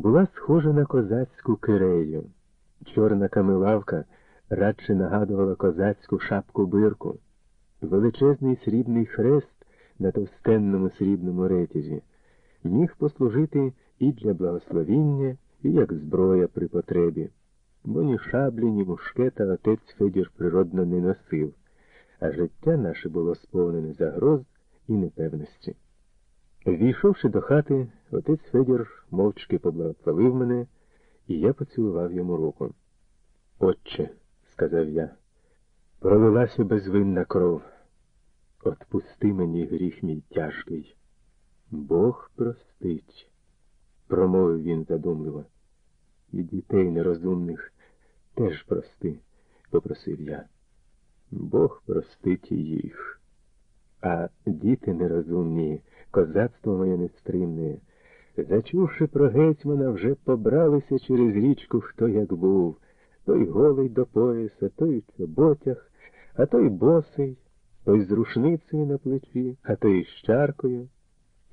була схожа на козацьку кирею. Чорна камилавка радше нагадувала козацьку шапку бирку, величезний срібний хрест на товстенному срібному ретязі міг послужити і для благословіння, і як зброя при потребі, бо ні шаблі, ні мушкета отець Федір природно не носив, а життя наше було сповнене загроз і непевності. Війшовши до хати, отець Федір мовчки поблагословив мене, і я поцілував йому руку. Отче, сказав я, пролилася безвинна кров. Отпусти мені гріх мій тяжкий. Бог простить, промовив він задумливо. І дітей нерозумних теж прости, попросив я. Бог простить їх. А діти нерозумні, козацтво моє нестримне, зачувши про гетьмана, вже побралися через річку хто як був, той голий до пояса, той в чоботях, а той босий, той з рушницею на плечі, а той з чаркою.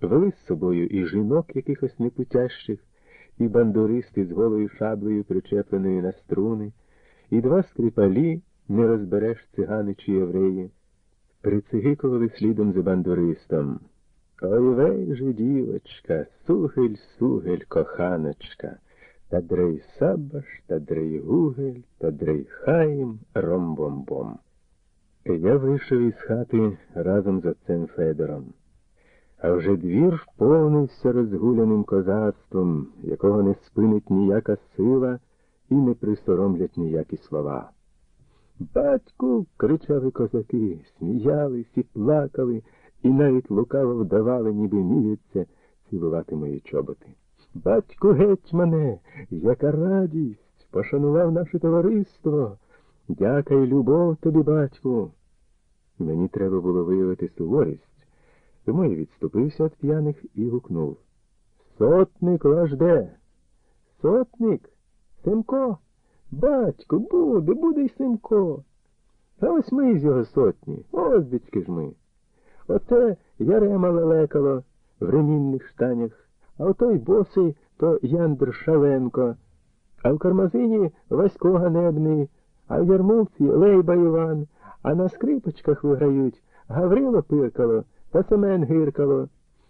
Вели з собою і жінок якихось непутящих, і бандуристи з голою шаблею, причепленою на струни, і два скрипалі, не розбереш цигани чи євреї, прицигикували слідом за бандуристом. Ой вей же, дівочка, сугель, сугель, коханочка, та дрей сабаш, та дрей гугель, та дрей хаїм, ромбомбом. Я вийшов із хати разом з отцем Федором. А вже двір повнився розгуляним козацтвом, якого не спинить ніяка сила і не присоромлять ніякі слова. Батьку, кричали козаки, сміялись і плакали, і навіть лукаво вдавали, ніби міються цілувати мої чоботи. Батьку гетьмане, яка радість, пошанував наше товариство. Дяка й любов тобі, батьку. Мені треба було виявити суворість, тому я відступився від п'яних і гукнув. Сотник ваш де? Сотник? Семко? Батько, буде, буде й Семко. А ось ми з його сотні, ось дички ж ми. Оце Ярема лелекало в ремінних штанях, а отой босий то Яндр Шаленко, а в кармазині Васько Ганебний, а в ярмулці Лейба Іван, а на скрипочках виграють Гаврило Пиркало та Семен Гиркало,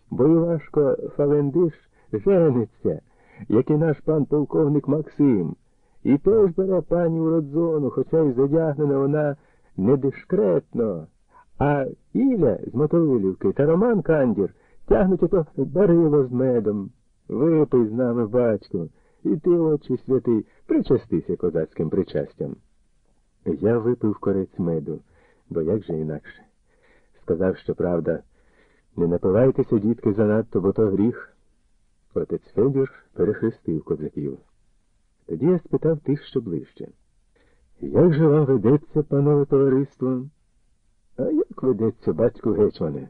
бо Івашко Фалендиш жениться, як і наш пан полковник Максим. І теж бере пані у родзону, хоча й задягнена вона недискретно. А Іля з Мотовилівки та Роман Кандір тягнуть ото барило з медом. Випий з нами, батько, і ти, отче святий, причастися козацьким причастям. Я випив корець меду, бо як же інакше. Сказав, що правда, не напивайтеся, дітки, занадто, бо то гріх. Отець Федір перехрестив козаків. Тоді я спитав тих, що ближче. Як же вам ведеться, панове товариство? А ведеться, батьку гетьмане?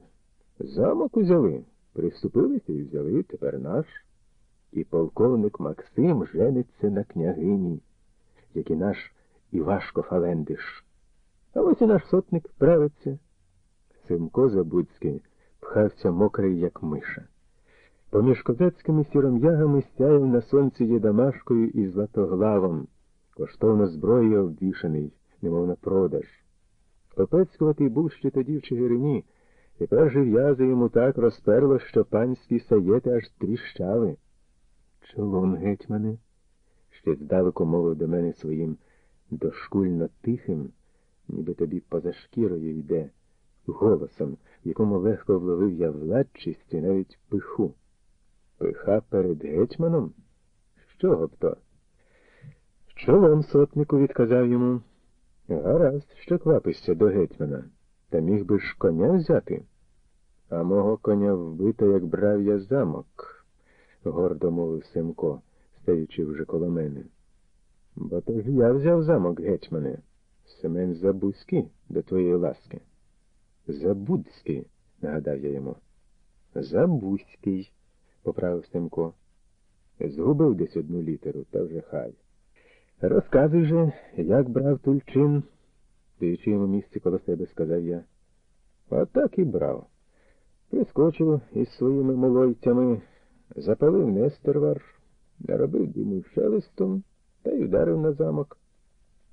Замок узяли, приступилися і взяли, тепер наш. І полковник Максим жениться на княгині, як і наш Івашко Фалендиш. А ось і наш сотник правиться. Симко Забудський пхався мокрий, як миша. Поміж козацькими сіром'ягами стяяв на сонці єдамашкою і златоглавом, коштовно зброєю обвішаний, немов на продаж. Попецькуватий був ще тоді в Чигирині, тепер же в'язи йому так розперло, що панські саєти аж тріщали. Чолон, гетьмане, ще здалеку мовив до мене своїм дошкульно тихим, ніби тобі поза шкірою йде, голосом, в якому легко вловив я владчість і навіть пиху. Пиха перед гетьманом? З чого б то? Чолом сотнику відказав йому. Гаразд, що квапишся до гетьмана, та міг би ж коня взяти. А мого коня вбито, як брав я замок, гордо мовив Семко, стаючи вже коло мене. Бо то ж я взяв замок, гетьмане. Семен Забузький до твоєї ласки. Забудський, нагадав я йому. Забузький, поправив Семко. Згубив десь одну літеру, та вже хай. Розказуй же, як брав тульчин, стоячи йому місце коло себе, сказав я. А так і брав. Прискочив із своїми молойцями, запалив Нестервар, наробив диму шелестом та й ударив на замок.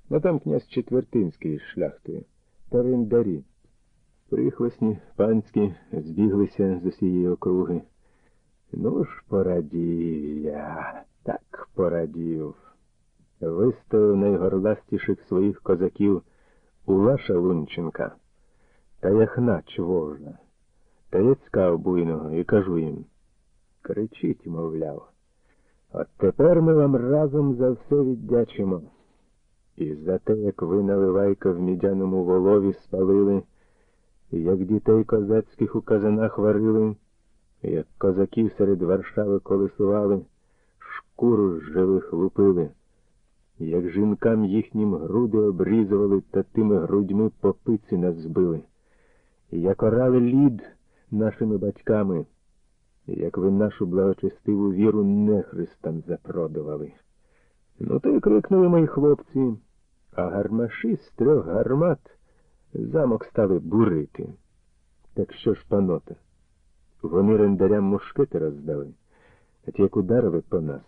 Ну там князь Четвертинський з шляхтою, та риндарі. Прихвесні панські збіглися з усієї округи. Ну ж, порадів я, так порадів. Виставив найгорластіших своїх козаків Улаша Лунченка та Яхнач вожна, та Яцька буйного і кажу їм кричіть, мовляв. От тепер ми вам разом за все віддячимо. І за те, як ви наливайка в мідяному волові спалили, як дітей козацьких у казанах варили, як козаків серед Варшави колесували, шкуру з живих лупили, як жінкам їхнім груди обрізували та тими грудьми по пиці нас збили, як орали лід нашими батьками, як ви нашу благочестиву віру нехристам запродували. Ну, то й крикнули мої хлопці, а гармаші з трьох гармат замок стали бурити. Так що ж, панота, вони рендарям мушкети роздали, а ті як ударили по нас,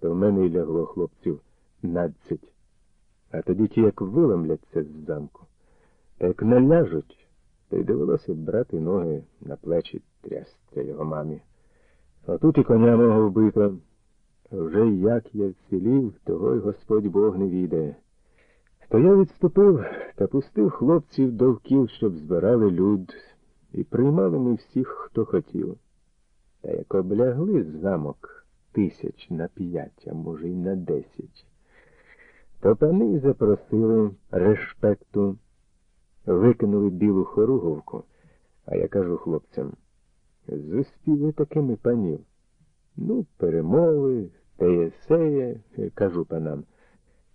то в мене й лягло хлопців надцять. А тоді ті, як виламляться з замку, та як наляжуть, то й довелося брати ноги на плечі трясти його мамі. А тут і коня мого вбито. Вже як я вцілів, того й Господь Бог не відає. То я відступив та пустив хлопців довків, щоб збирали люд, і приймали ми всіх, хто хотів. Та як облягли замок тисяч на п'ять, а може й на десять, то пани запросили респекту, викинули білу хоруговку, а я кажу хлопцям, зуспіли такими панів. Ну, перемови, теєсеє, кажу панам.